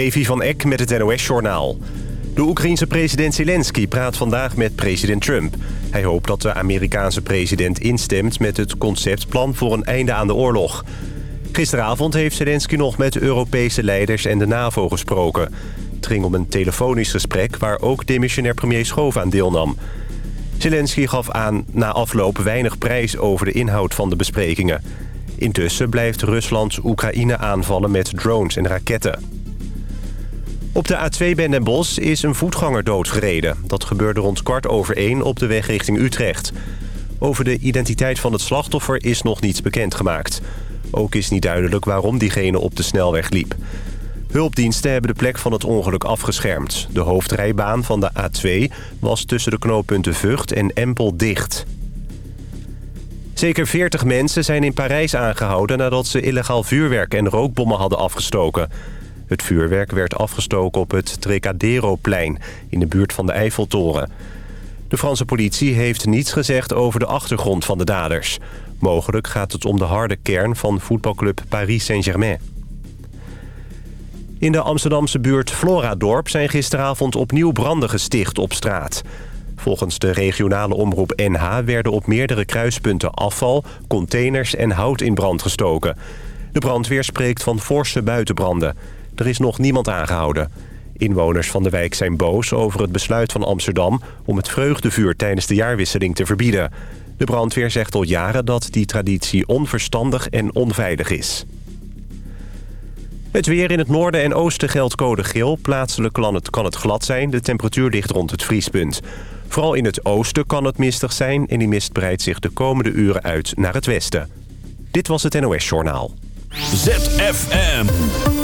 Evi van Eck met het NOS-journaal. De Oekraïense president Zelensky praat vandaag met president Trump. Hij hoopt dat de Amerikaanse president instemt met het conceptplan voor een einde aan de oorlog. Gisteravond heeft Zelensky nog met Europese leiders en de NAVO gesproken. Het ging om een telefonisch gesprek waar ook demissionair premier Schoof aan deelnam. Zelensky gaf aan na afloop weinig prijs over de inhoud van de besprekingen. Intussen blijft Rusland Oekraïne aanvallen met drones en raketten. Op de A2 bij Den Bosch is een voetganger doodgereden. Dat gebeurde rond kwart over één op de weg richting Utrecht. Over de identiteit van het slachtoffer is nog niets bekendgemaakt. Ook is niet duidelijk waarom diegene op de snelweg liep. Hulpdiensten hebben de plek van het ongeluk afgeschermd. De hoofdrijbaan van de A2 was tussen de knooppunten Vught en Empel dicht. Zeker 40 mensen zijn in Parijs aangehouden... nadat ze illegaal vuurwerk en rookbommen hadden afgestoken. Het vuurwerk werd afgestoken op het Trocadero-plein... in de buurt van de Eiffeltoren. De Franse politie heeft niets gezegd over de achtergrond van de daders. Mogelijk gaat het om de harde kern van voetbalclub Paris Saint-Germain. In de Amsterdamse buurt Floradorp zijn gisteravond opnieuw branden gesticht op straat. Volgens de regionale omroep NH werden op meerdere kruispunten afval, containers en hout in brand gestoken. De brandweer spreekt van forse buitenbranden. Er is nog niemand aangehouden. Inwoners van de wijk zijn boos over het besluit van Amsterdam... om het vreugdevuur tijdens de jaarwisseling te verbieden. De brandweer zegt al jaren dat die traditie onverstandig en onveilig is. Het weer in het noorden en oosten geldt code geel. Plaatselijk kan het, kan het glad zijn. De temperatuur ligt rond het vriespunt. Vooral in het oosten kan het mistig zijn... en die mist breidt zich de komende uren uit naar het westen. Dit was het NOS Journaal. ZFM.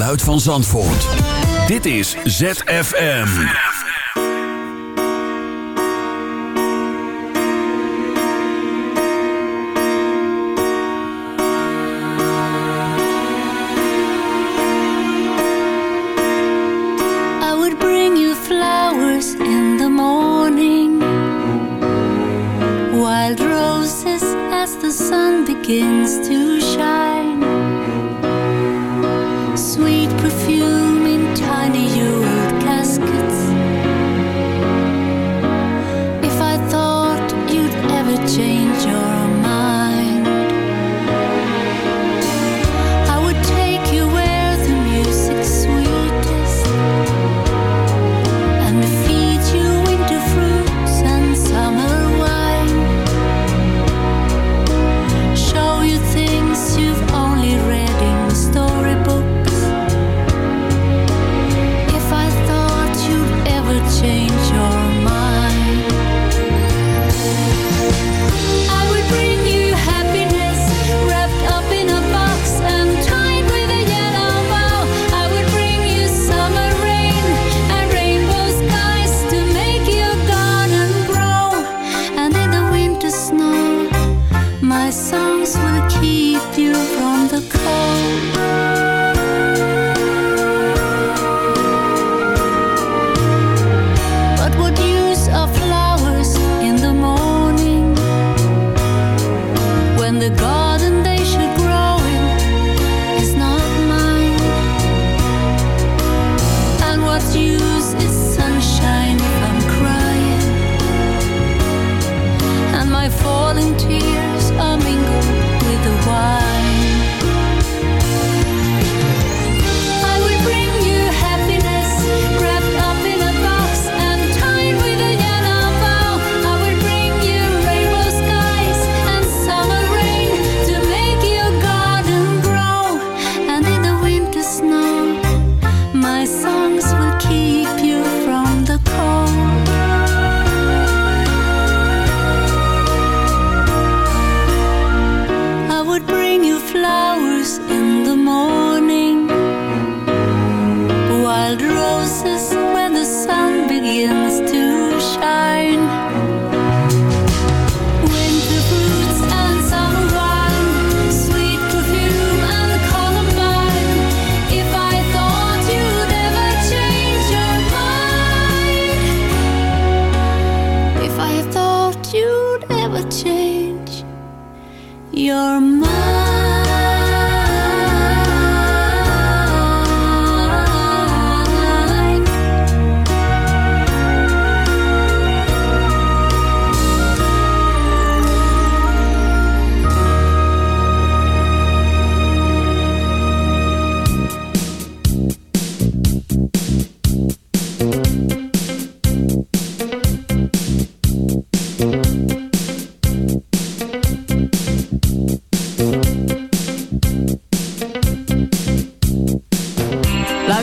geluid van Zandvoort. Dit is ZFM. I would bring you flowers in the morning. Wild roses as the sun begins to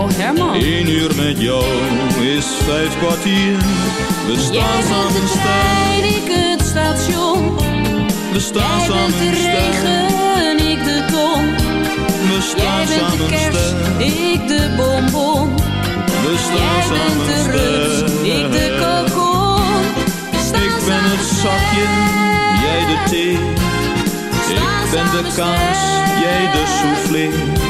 Oh Herman. Eén uur met jou is vijf kwartier. We staan samen sterk. ik het station. We staan Jij samen de regen, ik de ton. We staan de kerst, ik de bonbon. We staan Jij samen bent de rust, ik de kokon. Ik ben het zakje, jij de thee. Ik ben de kaas, jij de soufflé.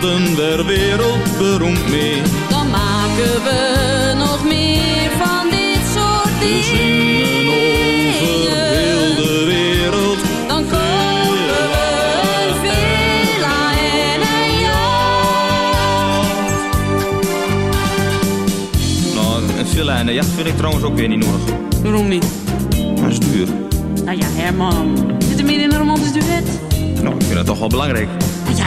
worden der wereld beroemd mee. Dan maken we nog meer van dit soort dingen. We zingen over heel de wereld. Dan kopen we een villa en een jacht. Nou, een villa en een jacht vind ik trouwens ook weer niet nodig. Waarom niet? Dat is duur. Nou ja, Herman. Zit er meer in een romantisch duet? Nou, ik vind dat toch wel belangrijk. Ja,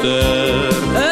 Leek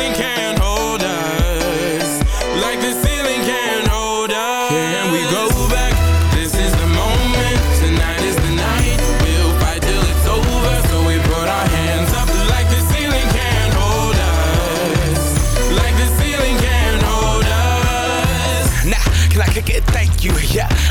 yeah.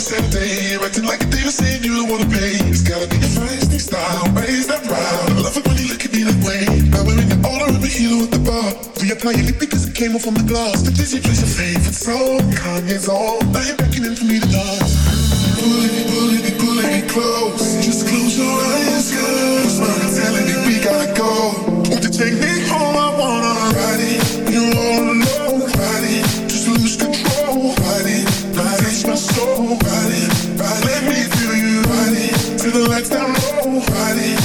7 day, acting like a diva, saying you don't wanna pay. It's gotta be your feisty style, raise that round. I love it when you look at me that way. Now we're in the order of a hero at the bar. Reapply your lip because it came off on the glass. The Disney plays your favorite song, Kanye's on. Now you're beckoning for me to dance. Pulling, pulling, pull it, pull it close. Just close your eyes, girl. Cause my telling me we gotta go. Won't you take me? nobody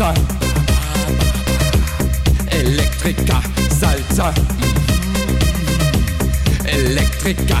Salzer, Elektriker, Salzer, Elektriker,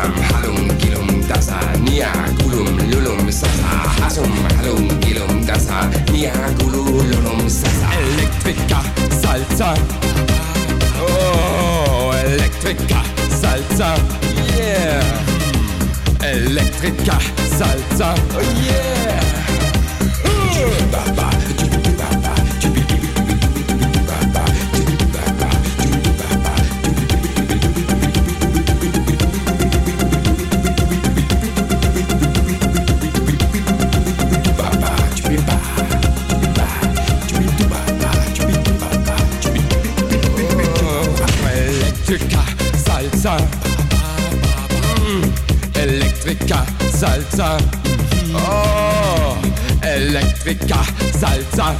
Hasam halum gilum dasa nia gulum lulum sasa. Hasum halum gilum dasa nia gulum lulum sasa. Electrica salsa. Oh, Electrica salsa, yeah. Electrica salsa, oh yeah. Salsa. Oh, Electrica salsa.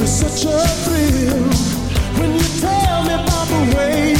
me such a thrill. When you tell me about the way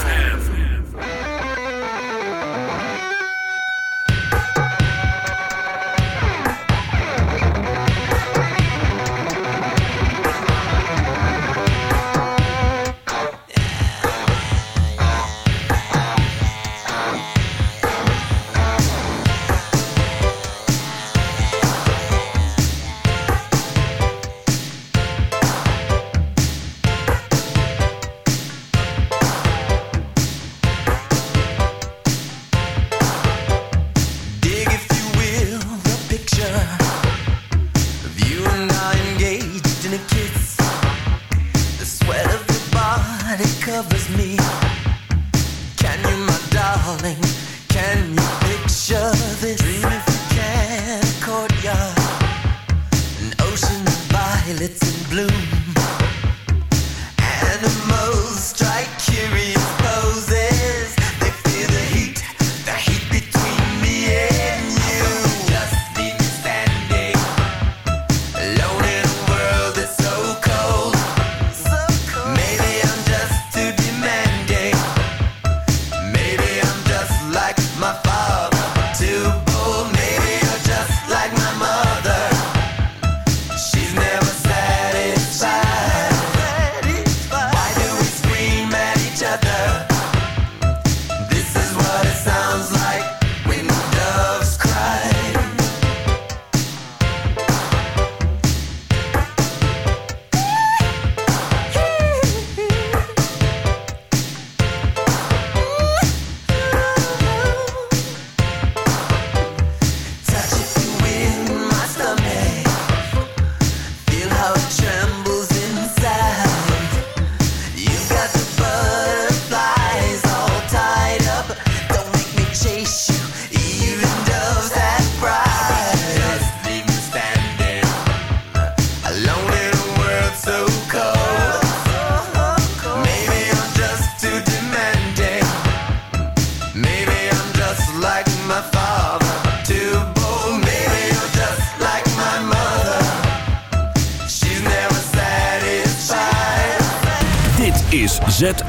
blue.